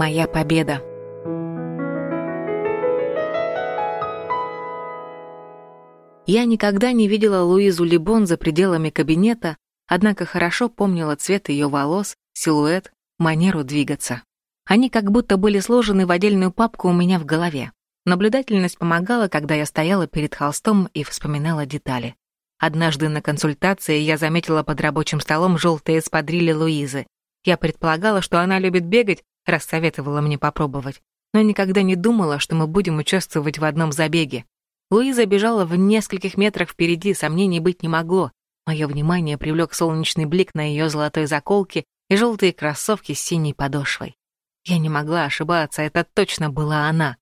Моя победа. Я никогда не видела Луизу Либон за пределами кабинета, однако хорошо помнила цвет ее волос, силуэт, манеру двигаться. Они как будто были сложены в отдельную папку у меня в голове. Наблюдательность помогала, когда я стояла перед холстом и вспоминала детали. Однажды на консультации я заметила под рабочим столом желтые эспадрили Луизы. Я предполагала, что она любит бегать, раз советовала мне попробовать, но никогда не думала, что мы будем участвовать в одном забеге. Луиза бежала в нескольких метрах впереди, сомнений быть не могло. Мое внимание привлек солнечный блик на ее золотой заколке и желтые кроссовки с синей подошвой. Я не могла ошибаться, это точно была она.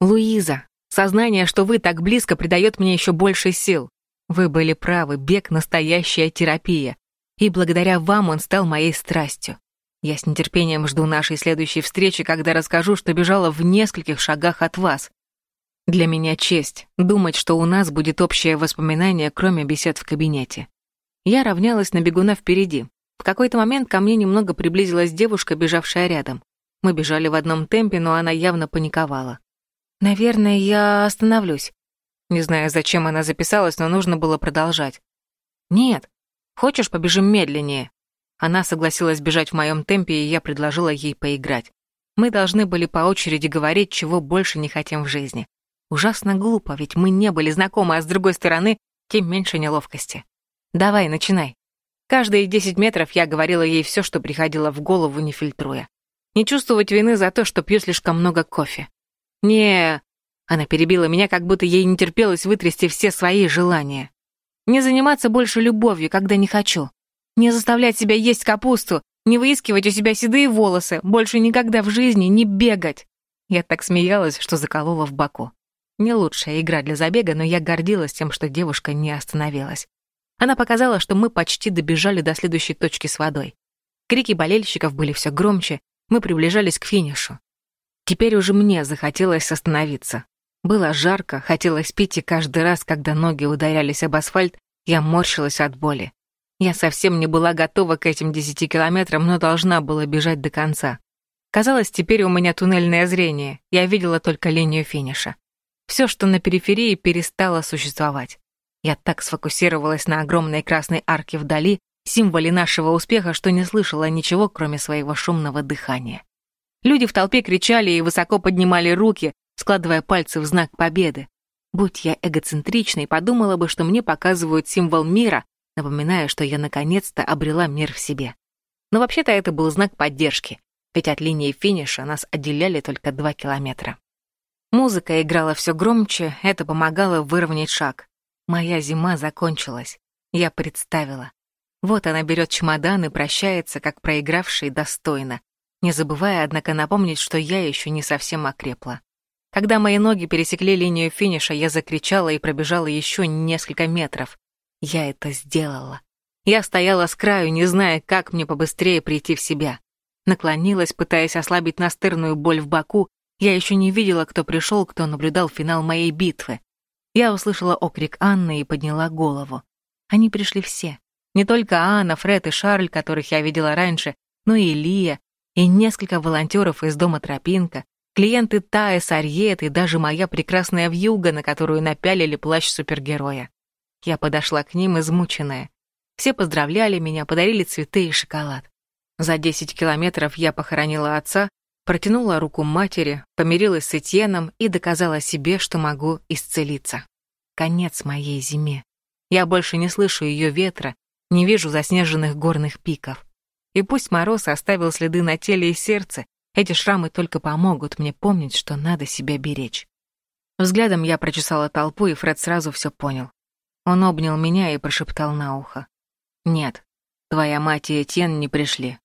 «Луиза, сознание, что вы так близко, придает мне еще больше сил. Вы были правы, бег — настоящая терапия. И благодаря вам он стал моей страстью. Я с нетерпением жду нашей следующей встречи, когда расскажу, что бежала в нескольких шагах от вас. Для меня честь думать, что у нас будет общее воспоминание, кроме бесед в кабинете. Я равнялась на бегуна впереди. В какой-то момент ко мне немного приблизилась девушка, бежавшая рядом. Мы бежали в одном темпе, но она явно паниковала. «Наверное, я остановлюсь». Не знаю, зачем она записалась, но нужно было продолжать. «Нет. Хочешь, побежим медленнее?» Она согласилась бежать в моем темпе, и я предложила ей поиграть. Мы должны были по очереди говорить, чего больше не хотим в жизни. Ужасно глупо, ведь мы не были знакомы, а с другой стороны, тем меньше неловкости. Давай, начинай. Каждые десять метров я говорила ей все, что приходило в голову, не фильтруя. Не чувствовать вины за то, что пью слишком много кофе. Не... Она перебила меня, как будто ей не терпелось вытрясти все свои желания. Не заниматься больше любовью, когда не хочу. Не заставлять себя есть капусту, не выискивать у себя седые волосы, больше никогда в жизни не бегать. Я так смеялась, что заколола в боку. Не лучшая игра для забега, но я гордилась тем, что девушка не остановилась. Она показала, что мы почти добежали до следующей точки с водой. Крики болельщиков были все громче, мы приближались к финишу. Теперь уже мне захотелось остановиться. Было жарко, хотелось пить, и каждый раз, когда ноги ударялись об асфальт, я морщилась от боли. Я совсем не была готова к этим десяти километрам, но должна была бежать до конца. Казалось, теперь у меня туннельное зрение, я видела только линию финиша. Все, что на периферии, перестало существовать. Я так сфокусировалась на огромной красной арке вдали, символе нашего успеха, что не слышала ничего, кроме своего шумного дыхания. Люди в толпе кричали и высоко поднимали руки, складывая пальцы в знак победы. Будь я эгоцентричной, подумала бы, что мне показывают символ мира, напоминая, что я наконец-то обрела мир в себе. Но вообще-то это был знак поддержки, ведь от линии финиша нас отделяли только два километра. Музыка играла все громче, это помогало выровнять шаг. Моя зима закончилась. Я представила. Вот она берет чемодан и прощается, как проигравший достойно, не забывая, однако, напомнить, что я еще не совсем окрепла. Когда мои ноги пересекли линию финиша, я закричала и пробежала еще несколько метров. Я это сделала. Я стояла с краю, не зная, как мне побыстрее прийти в себя. Наклонилась, пытаясь ослабить настырную боль в боку, я еще не видела, кто пришел, кто наблюдал финал моей битвы. Я услышала окрик Анны и подняла голову. Они пришли все. Не только Анна, Фред и Шарль, которых я видела раньше, но и Лия, и несколько волонтеров из дома Тропинка, клиенты Тая, Сарьет и даже моя прекрасная вьюга, на которую напялили плащ супергероя. Я подошла к ним измученная. Все поздравляли меня, подарили цветы и шоколад. За 10 километров я похоронила отца, Протянула руку матери, помирилась с Этьеном и доказала себе, что могу исцелиться. Конец моей зиме. Я больше не слышу ее ветра, не вижу заснеженных горных пиков. И пусть мороз оставил следы на теле и сердце, эти шрамы только помогут мне помнить, что надо себя беречь. Взглядом я прочесала толпу, и Фред сразу все понял. Он обнял меня и прошептал на ухо. «Нет, твоя мать и Этьен не пришли».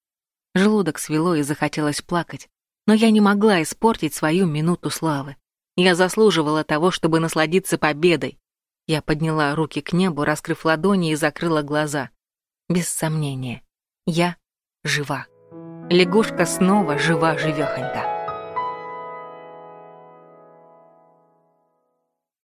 Желудок свело и захотелось плакать, но я не могла испортить свою минуту славы. Я заслуживала того, чтобы насладиться победой. Я подняла руки к небу, раскрыв ладони и закрыла глаза. Без сомнения, я жива. Лягушка снова жива-живехонька.